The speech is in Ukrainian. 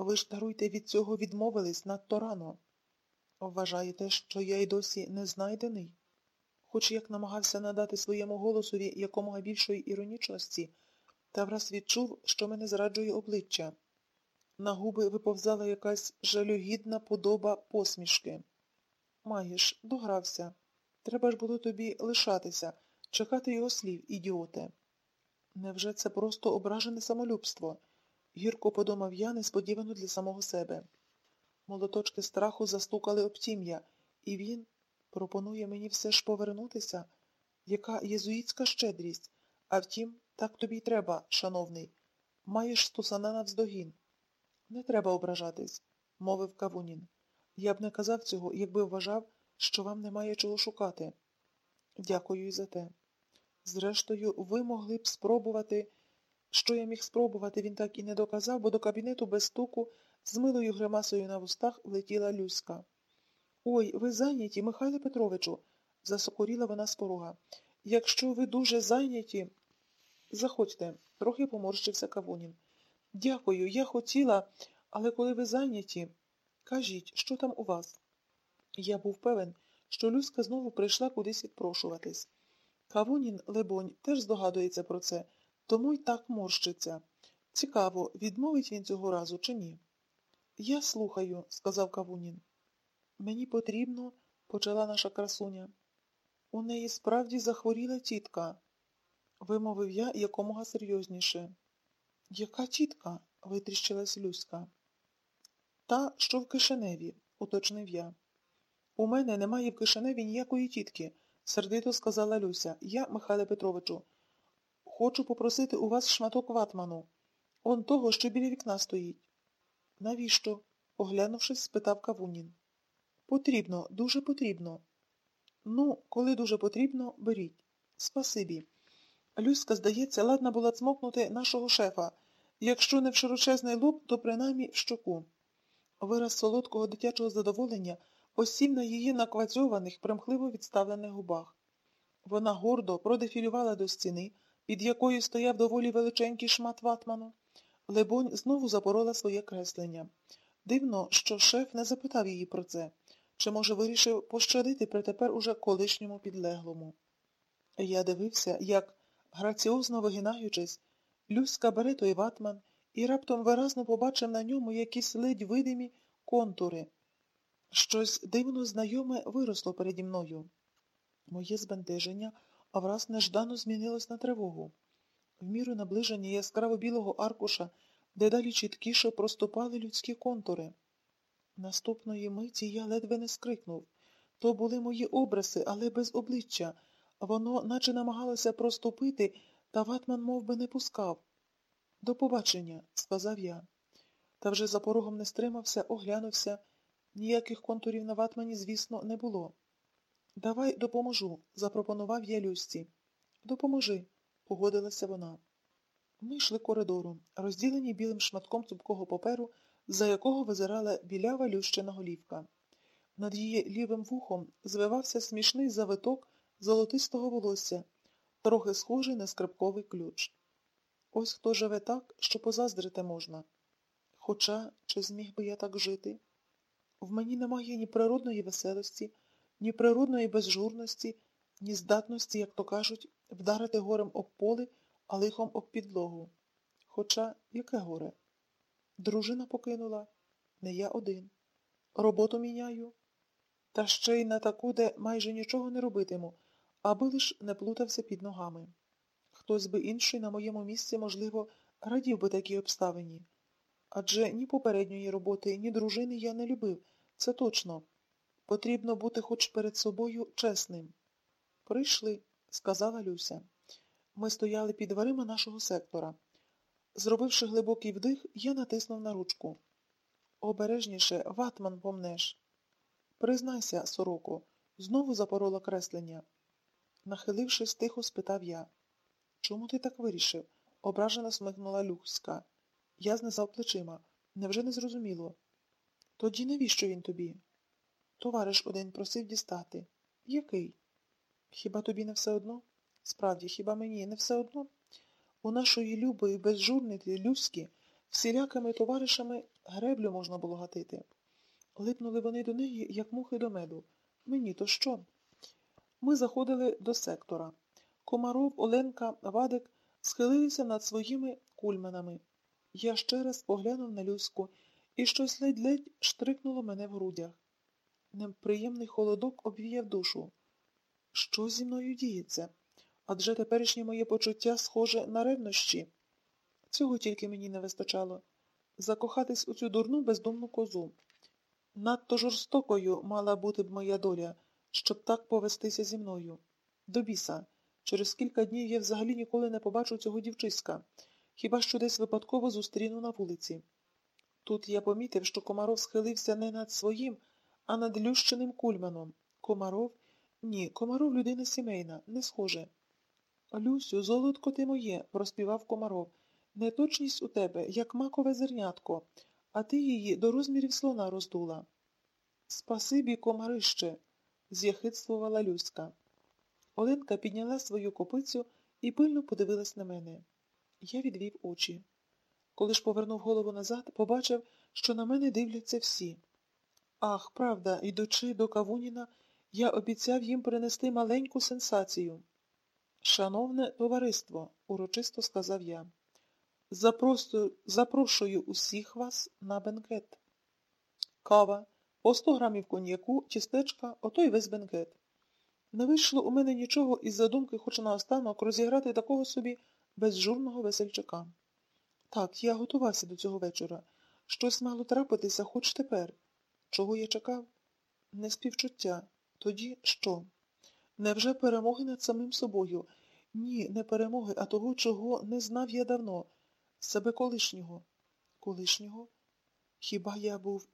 Ви ж даруйте від цього відмовились надто рано. Вважаєте, що я й досі не знайдений? Хоч як намагався надати своєму голосові якомога більшої іронічності, та враз відчув, що мене зраджує обличчя. На губи виповзала якась жалюгідна подоба посмішки. Маєш, догрався. Треба ж було тобі лишатися, чекати його слів, ідіоте. Невже це просто ображене самолюбство? Гірко подумав я несподівано для самого себе. Молоточки страху застукали об тім'я, і він пропонує мені все ж повернутися. Яка єзуїтська щедрість. А втім, так тобі й треба, шановний. Маєш стусана навздогін. Не треба ображатись, мовив Кавунін. Я б не казав цього, якби вважав, що вам немає чого шукати. Дякую і за те. Зрештою, ви могли б спробувати. Що я міг спробувати, він так і не доказав, бо до кабінету без стуку з милою гримасою на вустах влетіла Люська. Ой, ви зайняті, Михайле Петровичу, засокоріла вона з порога. Якщо ви дуже зайняті. Заходьте, трохи поморщився Кавунін. Дякую, я хотіла, але коли ви зайняті, кажіть, що там у вас? Я був певен, що Люська знову прийшла кудись відпрошуватись. Кавунін, лебонь, теж здогадується про це, тому й так морщиться. Цікаво, відмовить він цього разу чи ні? Я слухаю, сказав Кавунін. Мені потрібно, почала наша красуня. У неї справді захворіла тітка, вимовив я якомога серйозніше. Яка тітка? витріщилась Люська. Та, що в Кишиневі, уточнив я. У мене немає в Кишиневі ніякої тітки, сердито сказала Люся. Я, Михайле Петровичу, хочу попросити у вас шматок ватману. Он того, що біля вікна стоїть. Навіщо? оглянувшись, спитав Кавунін. Потрібно, дуже потрібно. Ну, коли дуже потрібно, беріть. Спасибі. Люська, здається, ладна була цмокнути нашого шефа. Якщо не в широчезний лоб, то принаймні в щоку. Вираз солодкого дитячого задоволення осів на її наквацьованих, примхливо відставлених губах. Вона гордо продефілювала до стіни, під якою стояв доволі величенький шмат ватману. Лебонь знову запорола своє креслення. Дивно, що шеф не запитав її про це, чи, може, вирішив пощадити при тепер уже колишньому підлеглому. Я дивився, як, граціозно вигинаючись, Люська бере той ватман і раптом виразно побачив на ньому якісь ледь видимі контури. Щось дивно знайоме виросло переді мною. Моє збентеження, а враз неждано змінилось на тривогу. В міру наближення яскраво білого аркуша дедалі чіткіше проступали людські контури. Наступної миті я ледве не скрикнув. То були мої образи, але без обличчя. Воно наче намагалося проступити, та ватман мов би, не пускав. До побачення, сказав я. Та вже за порогом не стримався, оглянувся. Ніяких контурів на ватмані, звісно, не було. Давай допоможу, запропонував я Люсці. Допоможи, погодилася вона. Ми йшли коридором, розділені білим шматком цупкого паперу, за якого визирала білява Лющина голівка. Над її лівим вухом звивався смішний завиток золотистого волосся, трохи схожий на скрипковий ключ. Ось хто живе так, що позаздрити можна. Хоча чи зміг би я так жити? В мені немає ні природної веселості, ні природної безжурності, ні здатності, як то кажуть, вдарити горем об поле, а лихом об підлогу. Хоча яке горе? Дружина покинула, не я один. Роботу міняю. Та ще й на таку, де майже нічого не робитиму, аби лиш не плутався під ногами. Хтось би інший на моєму місці, можливо, радів би такій обставині. Адже ні попередньої роботи, ні дружини я не любив, це точно. Потрібно бути хоч перед собою чесним. Прийшли, сказала Люся. Ми стояли під дверима нашого сектора. Зробивши глибокий вдих, я натиснув на ручку. Обережніше, ватман помнеш. Признайся, сороко, знову запорола креслення. Нахилившись, тихо спитав я. Чому ти так вирішив? ображено смикнула Люська. Я знизав плечима. Невже не зрозуміло? Тоді навіщо він тобі? Товариш один просив дістати. Який? Хіба тобі не все одно? Справді, хіба мені не все одно? У нашої любої безжурниці Люськи Всілякими товаришами греблю можна було гатити. Липнули вони до неї, як мухи до меду. Мені то що? Ми заходили до сектора. Комаров, Оленка, Вадик схилилися над своїми кульменами. Я ще раз поглянув на Люську, і щось ледь-ледь штрикнуло мене в грудях. Неприємний холодок обвіяв душу. Що зі мною діється? Адже теперішнє моє почуття схоже на ревнощі. Цього тільки мені не вистачало. Закохатись у цю дурну бездомну козу. Надто жорстокою мала бути б моя доля, щоб так повестися зі мною. До біса. Через кілька днів я взагалі ніколи не побачу цього дівчиська, хіба що десь випадково зустріну на вулиці. Тут я помітив, що Комаров схилився не над своїм, а над Лющиним кульманом. Комаров? Ні, Комаров людина сімейна, не схоже. Люсю, золотко ти моє, проспівав Комаров. Неточність у тебе, як макове зернятко, а ти її до розмірів слона роздула. Спасибі, комарище, з'яхидствувала Люська. Оленка підняла свою копицю і пильно подивилась на мене. Я відвів очі. Коли ж повернув голову назад, побачив, що на мене дивляться всі. Ах, правда, йдучи до Кавуніна, я обіцяв їм принести маленьку сенсацію. Шановне товариство, урочисто сказав я, запросу, запрошую усіх вас на бенкет. Кава, по 100 грамів коньяку, тістечка, ото й весь бенкет. Не вийшло у мене нічого із задумки хоч наостанок розіграти такого собі безжурного весельчака. Так, я готувався до цього вечора. Щось мало трапитися хоч тепер. Чого я чекав? Не співчуття. Тоді що? Невже перемоги над самим собою? Ні, не перемоги, а того, чого не знав я давно. Себе колишнього. Колишнього? Хіба я був